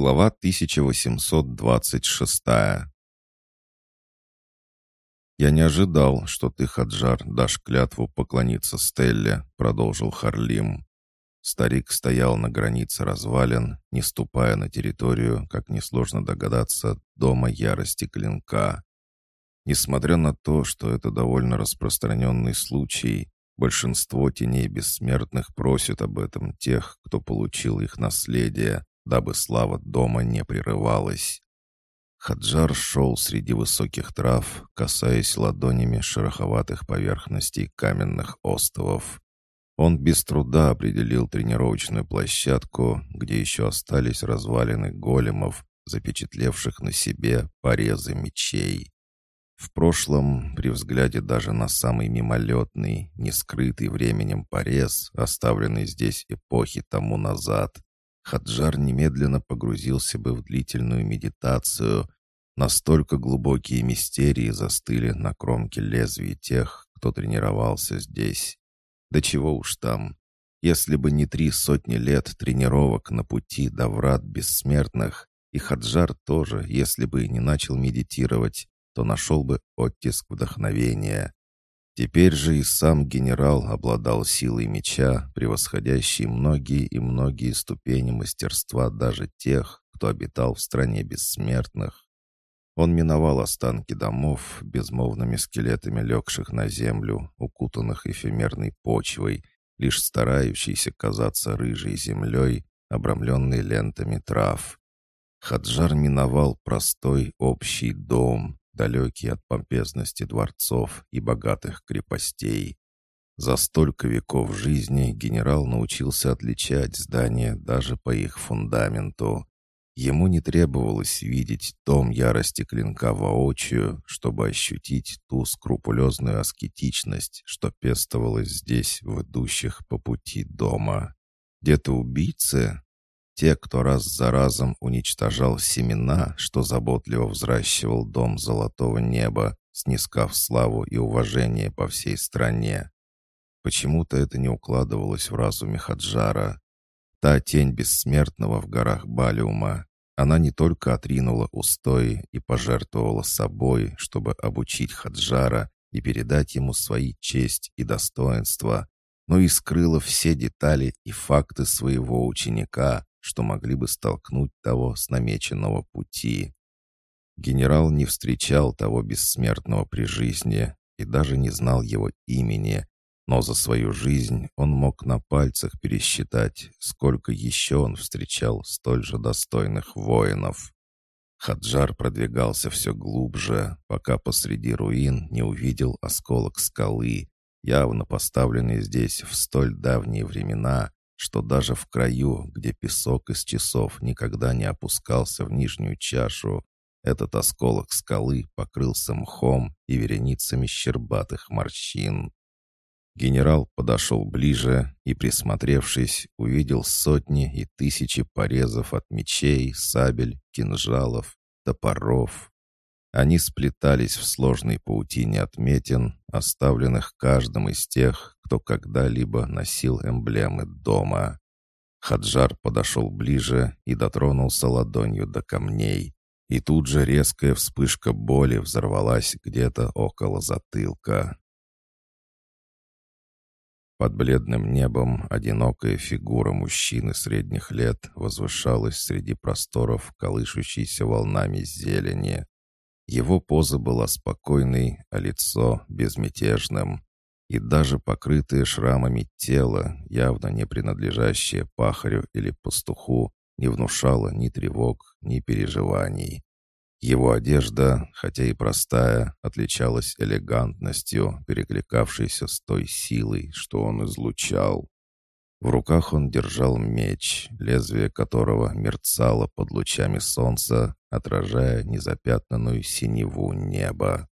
Глава 1826 «Я не ожидал, что ты, Хаджар, дашь клятву поклониться Стелле», — продолжил Харлим. Старик стоял на границе развалин, не ступая на территорию, как несложно догадаться, дома ярости клинка. Несмотря на то, что это довольно распространенный случай, большинство теней бессмертных просят об этом тех, кто получил их наследие, дабы слава дома не прерывалась. Хаджар шел среди высоких трав, касаясь ладонями шероховатых поверхностей каменных островов. Он без труда определил тренировочную площадку, где еще остались развалины големов, запечатлевших на себе порезы мечей. В прошлом, при взгляде даже на самый мимолетный, не скрытый временем порез, оставленный здесь эпохи тому назад, Хаджар немедленно погрузился бы в длительную медитацию. Настолько глубокие мистерии застыли на кромке лезвий тех, кто тренировался здесь. Да чего уж там. Если бы не три сотни лет тренировок на пути до врат бессмертных, и Хаджар тоже, если бы не начал медитировать, то нашел бы оттиск вдохновения. Теперь же и сам генерал обладал силой меча, превосходящей многие и многие ступени мастерства даже тех, кто обитал в стране бессмертных. Он миновал останки домов, безмолвными скелетами легших на землю, укутанных эфемерной почвой, лишь старающейся казаться рыжей землей, обрамленной лентами трав. Хаджар миновал простой общий дом, далекий от помпезности дворцов и богатых крепостей. За столько веков жизни генерал научился отличать здания даже по их фундаменту. Ему не требовалось видеть дом ярости клинка воочию, чтобы ощутить ту скрупулезную аскетичность, что пестовалась здесь в идущих по пути дома. Где-то убийцы, те, кто раз за разом уничтожал семена, что заботливо взращивал дом золотого неба, снискав славу и уважение по всей стране. Почему-то это не укладывалось в разуме Хаджара. Та тень бессмертного в горах Балиума, она не только отринула устои и пожертвовала собой, чтобы обучить Хаджара и передать ему свои честь и достоинство, но и скрыла все детали и факты своего ученика, что могли бы столкнуть того с намеченного пути. Генерал не встречал того бессмертного при жизни и даже не знал его имени, но за свою жизнь он мог на пальцах пересчитать, сколько еще он встречал столь же достойных воинов. Хаджар продвигался все глубже, пока посреди руин не увидел осколок скалы, явно поставленный здесь в столь давние времена, что даже в краю, где песок из часов никогда не опускался в нижнюю чашу, этот осколок скалы покрылся мхом и вереницами щербатых морщин. Генерал подошел ближе и, присмотревшись, увидел сотни и тысячи порезов от мечей, сабель, кинжалов, топоров, они сплетались в сложной паутине отметин, оставленных каждым из тех, кто когда-либо носил эмблемы дома. Хаджар подошел ближе и дотронулся ладонью до камней. И тут же резкая вспышка боли взорвалась где-то около затылка. Под бледным небом одинокая фигура мужчины средних лет возвышалась среди просторов колышущейся волнами зелени. Его поза была спокойной, а лицо безмятежным. И даже покрытое шрамами тело, явно не принадлежащее пахарю или пастуху, не внушало ни тревог, ни переживаний. Его одежда, хотя и простая, отличалась элегантностью, перекликавшейся с той силой, что он излучал. В руках он держал меч, лезвие которого мерцало под лучами солнца, отражая незапятнанную синеву неба.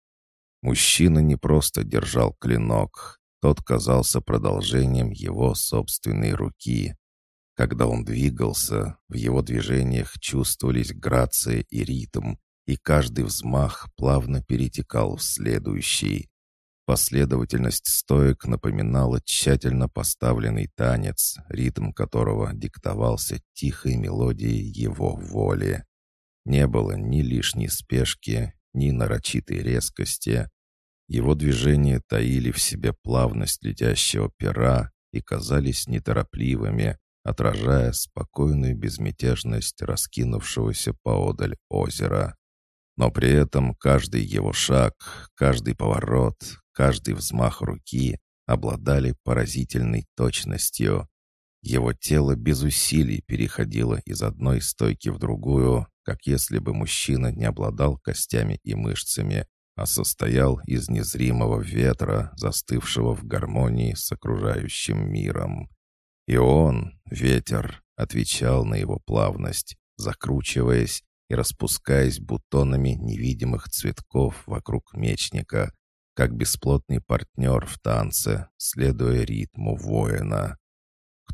Мужчина не просто держал клинок, тот казался продолжением его собственной руки. Когда он двигался, в его движениях чувствовались грация и ритм, и каждый взмах плавно перетекал в следующий. Последовательность стоек напоминала тщательно поставленный танец, ритм которого диктовался тихой мелодией его воли. Не было ни лишней спешки, ни нарочитой резкости. Его движения таили в себе плавность летящего пера и казались неторопливыми, отражая спокойную безмятежность раскинувшегося поодаль озера. Но при этом каждый его шаг, каждый поворот, каждый взмах руки обладали поразительной точностью. Его тело без усилий переходило из одной стойки в другую, как если бы мужчина не обладал костями и мышцами, а состоял из незримого ветра, застывшего в гармонии с окружающим миром. И он, ветер, отвечал на его плавность, закручиваясь и распускаясь бутонами невидимых цветков вокруг мечника, как бесплотный партнер в танце, следуя ритму воина.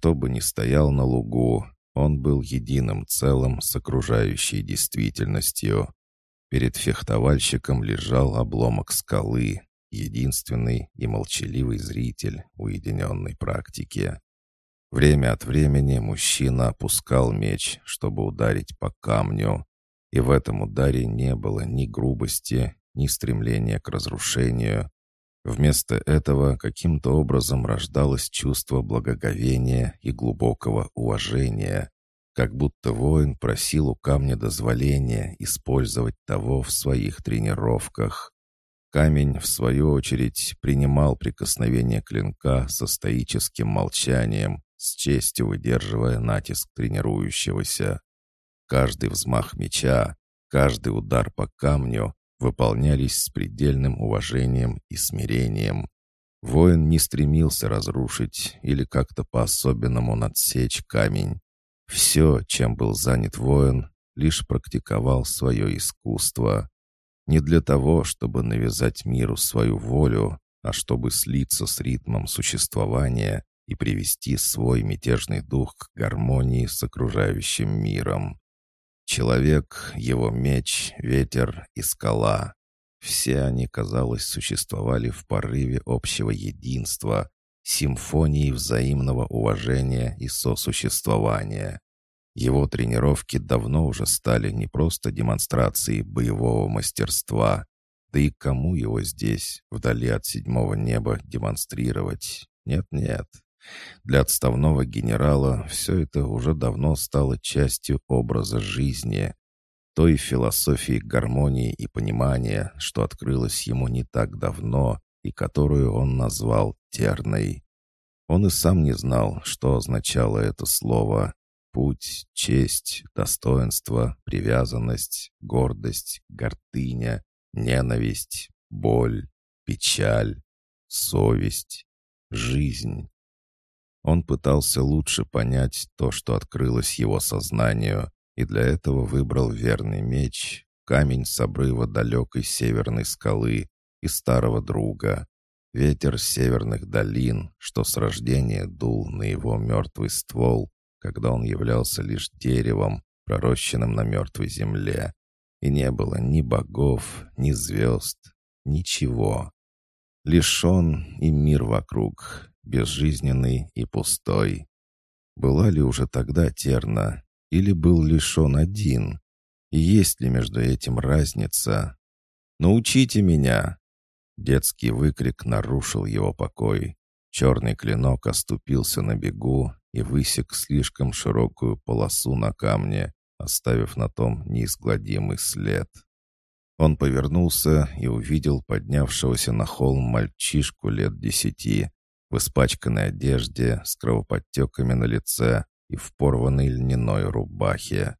Кто бы ни стоял на лугу, он был единым целым с окружающей действительностью. Перед фехтовальщиком лежал обломок скалы, единственный и молчаливый зритель уединенной практики. Время от времени мужчина опускал меч, чтобы ударить по камню, и в этом ударе не было ни грубости, ни стремления к разрушению. Вместо этого каким-то образом рождалось чувство благоговения и глубокого уважения, как будто воин просил у камня дозволения использовать того в своих тренировках. Камень, в свою очередь, принимал прикосновение клинка со стоическим молчанием, с честью выдерживая натиск тренирующегося. Каждый взмах меча, каждый удар по камню выполнялись с предельным уважением и смирением. Воин не стремился разрушить или как-то по-особенному надсечь камень. Все, чем был занят воин, лишь практиковал свое искусство. Не для того, чтобы навязать миру свою волю, а чтобы слиться с ритмом существования и привести свой мятежный дух к гармонии с окружающим миром. Человек, его меч, ветер и скала. Все они, казалось, существовали в порыве общего единства, симфонии взаимного уважения и сосуществования. Его тренировки давно уже стали не просто демонстрацией боевого мастерства, да и кому его здесь, вдали от седьмого неба, демонстрировать? Нет-нет, для отставного генерала все это уже давно стало частью образа жизни, той философии гармонии и понимания, что открылось ему не так давно и которую он назвал терной. Он и сам не знал, что означало это слово. Путь, честь, достоинство, привязанность, гордость, гордыня, ненависть, боль, печаль, совесть, жизнь. Он пытался лучше понять то, что открылось его сознанию, и для этого выбрал верный меч, камень с обрыва далекой северной скалы и старого друга, ветер северных долин, что с рождения дул на его мертвый ствол, когда он являлся лишь деревом, пророщенным на мертвой земле, и не было ни богов, ни звезд, ничего. Лишь он и мир вокруг, безжизненный и пустой. Была ли уже тогда терна, или был лишь он один? И есть ли между этим разница? «Научите меня!» Детский выкрик нарушил его покой. Черный клинок оступился на бегу и высек слишком широкую полосу на камне, оставив на том неизгладимый след. Он повернулся и увидел поднявшегося на холм мальчишку лет десяти, в испачканной одежде, с кровоподтеками на лице и в порванной льняной рубахе.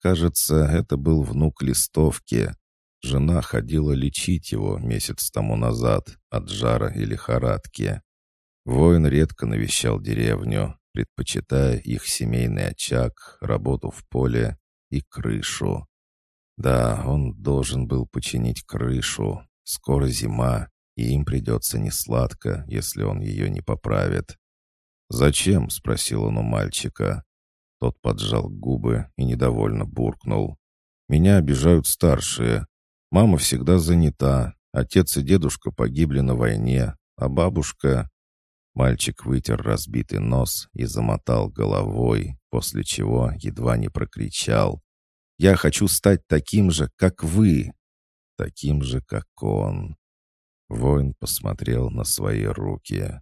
Кажется, это был внук листовки. Жена ходила лечить его месяц тому назад от жара и лихорадки. Воин редко навещал деревню, предпочитая их семейный очаг, работу в поле и крышу. Да, он должен был починить крышу. Скоро зима, и им придется несладко, если он ее не поправит. «Зачем?» — спросил он у мальчика. Тот поджал губы и недовольно буркнул. «Меня обижают старшие. Мама всегда занята, Отец и дедушка погибли на войне, а бабушка...» Мальчик вытер разбитый нос и замотал головой, после чего едва не прокричал. «Я хочу стать таким же, как вы!» «Таким же, как он!» Воин посмотрел на свои руки.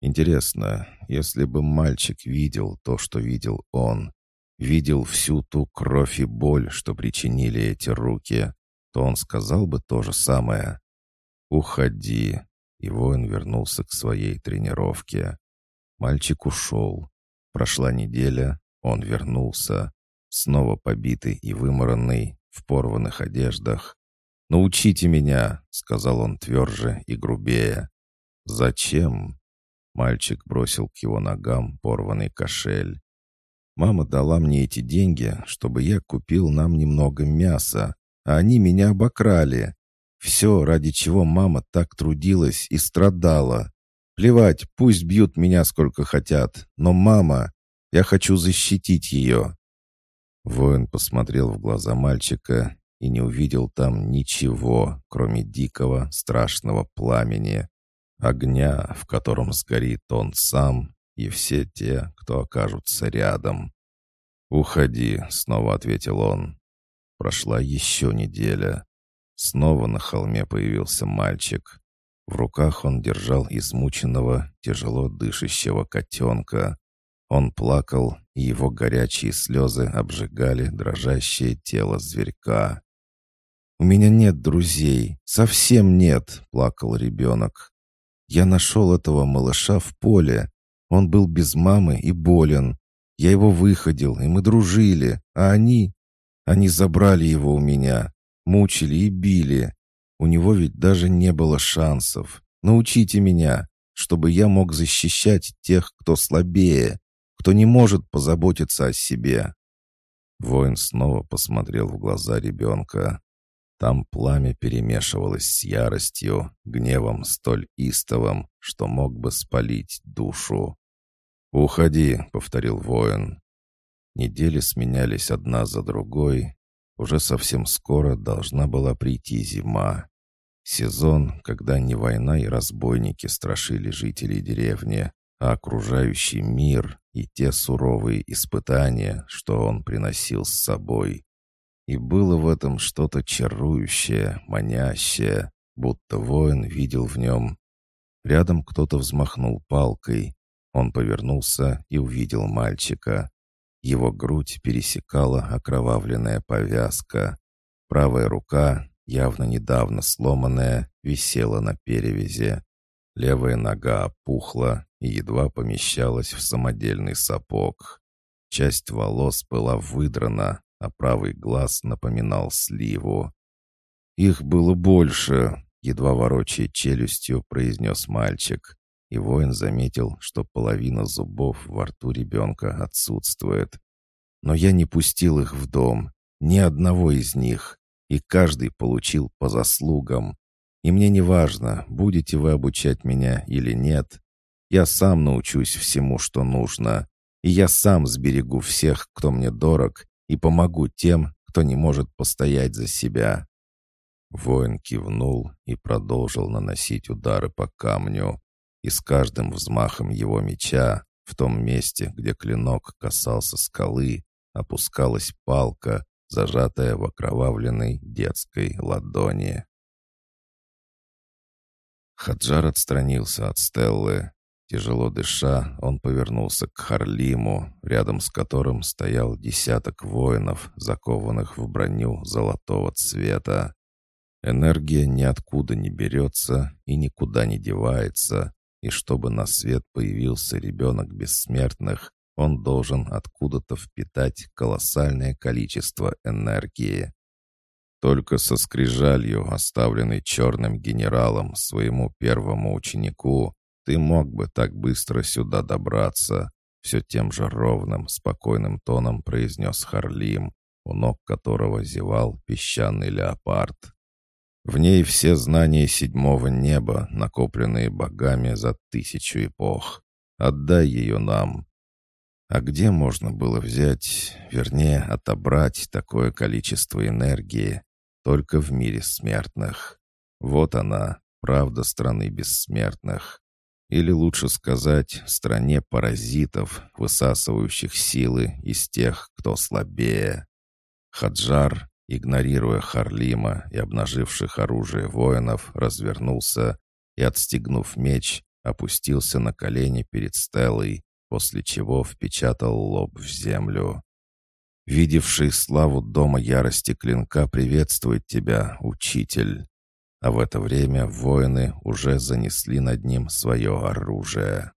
«Интересно, если бы мальчик видел то, что видел он, видел всю ту кровь и боль, что причинили эти руки, то он сказал бы то же самое. «Уходи!» И воин вернулся к своей тренировке. Мальчик ушел. Прошла неделя, он вернулся. Снова побитый и выморанный, в порванных одеждах. «Научите меня!» — сказал он тверже и грубее. «Зачем?» Мальчик бросил к его ногам порванный кошель. «Мама дала мне эти деньги, чтобы я купил нам немного мяса, а они меня обокрали. Все, ради чего мама так трудилась и страдала. Плевать, пусть бьют меня сколько хотят, но мама, я хочу защитить ее». Воин посмотрел в глаза мальчика и не увидел там ничего, кроме дикого, страшного пламени, огня, в котором сгорит он сам и все те, кто окажутся рядом. «Уходи», — снова ответил он. Прошла еще неделя. Снова на холме появился мальчик. В руках он держал измученного, тяжело дышащего котенка. Он плакал, и его горячие слезы обжигали дрожащее тело зверька. «У меня нет друзей, совсем нет», — плакал ребенок. «Я нашел этого малыша в поле. Он был без мамы и болен. Я его выходил, и мы дружили, а они... Они забрали его у меня мучили и били. У него ведь даже не было шансов. Научите меня, чтобы я мог защищать тех, кто слабее, кто не может позаботиться о себе». Воин снова посмотрел в глаза ребенка. Там пламя перемешивалось с яростью, гневом столь истовым, что мог бы спалить душу. «Уходи», — повторил воин. Недели сменялись одна за другой, уже совсем скоро должна была прийти зима. Сезон, когда не война и разбойники страшили жителей деревни, а окружающий мир и те суровые испытания, что он приносил с собой. И было в этом что-то чарующее, манящее, будто воин видел в нем. Рядом кто-то взмахнул палкой. Он повернулся и увидел мальчика. Его грудь пересекала окровавленная повязка. Правая рука, явно недавно сломанная, висела на перевязи. Левая нога опухла и едва помещалась в самодельный сапог. Часть волос была выдрана, а правый глаз напоминал сливу. «Их было больше», — едва ворочая челюстью, произнес мальчик и воин заметил, что половина зубов во рту ребенка отсутствует. Но я не пустил их в дом, ни одного из них, и каждый получил по заслугам. И мне не важно, будете вы обучать меня или нет. Я сам научусь всему, что нужно, и я сам сберегу всех, кто мне дорог, и помогу тем, кто не может постоять за себя». Воин кивнул и продолжил наносить удары по камню и с каждым взмахом его меча в том месте, где клинок касался скалы, опускалась палка, зажатая в окровавленной детской ладони. Хаджар отстранился от Стеллы. Тяжело дыша, он повернулся к Харлиму, рядом с которым стоял десяток воинов, закованных в броню золотого цвета. Энергия ниоткуда не берется и никуда не девается, и чтобы на свет появился ребенок бессмертных, он должен откуда-то впитать колоссальное количество энергии. Только со скрижалью, оставленной черным генералом своему первому ученику, ты мог бы так быстро сюда добраться, все тем же ровным, спокойным тоном произнес Харлим, у ног которого зевал песчаный леопард. В ней все знания седьмого неба, накопленные богами за тысячу эпох. Отдай ее нам. А где можно было взять, вернее, отобрать такое количество энергии? Только в мире смертных. Вот она, правда страны бессмертных. Или лучше сказать, стране паразитов, высасывающих силы из тех, кто слабее. Хаджар, игнорируя Харлима и обнаживших оружие воинов, развернулся и, отстегнув меч, опустился на колени перед Стеллой, после чего впечатал лоб в землю. «Видевший славу дома ярости клинка приветствует тебя, учитель!» А в это время воины уже занесли над ним свое оружие.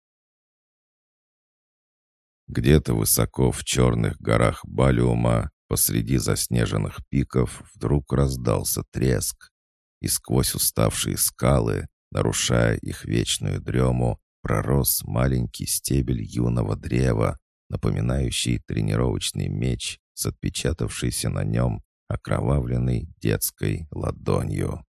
Где-то высоко в черных горах Балиума, посреди заснеженных пиков, вдруг раздался треск, и сквозь уставшие скалы, нарушая их вечную дрему, пророс маленький стебель юного древа, напоминающий тренировочный меч с отпечатавшейся на нем окровавленной детской ладонью.